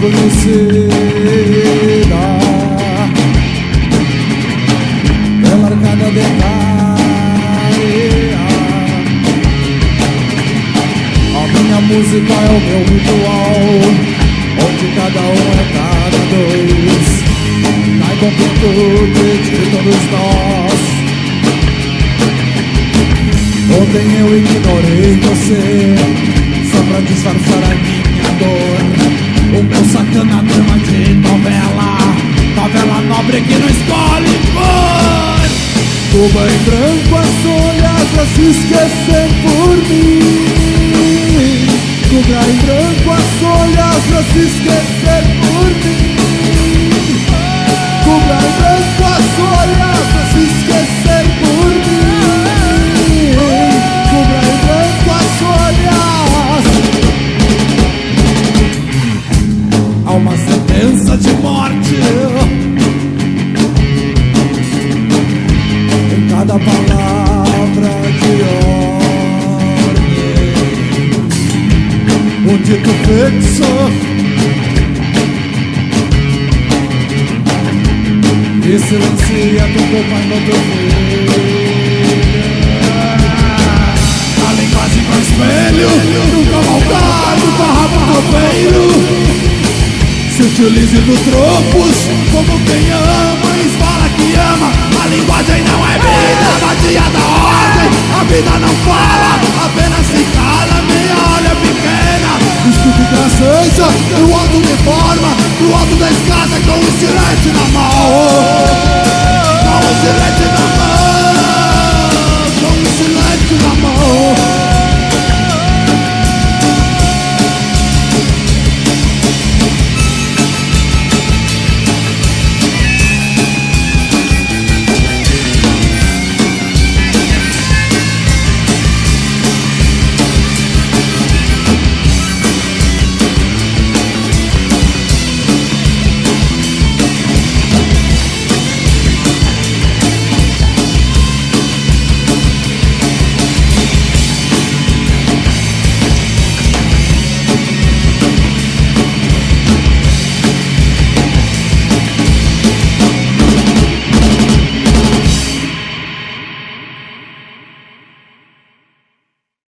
conhecida Pela arcada de Caia A minha música é o meu ritual Onde cada um é cada dois. Cai com quietude de todos nós. Ontem eu ignorei você Só pra disfarçar a minha dor O meu sacana drama de novela. Novela nobre que não escolhe cor. Cuba em branco as folhas a se esquecer por mim. Cuba em branco as folhas a se esquecer só E silencia tu corpo enquanto eu A linguagem com espelho Nunca maldade, barra barroveiro se utilize dos tropos como quem ama, esfala que ama. A linguagem não é vida. No alto me forma, do alto da escada com o estilete na mão.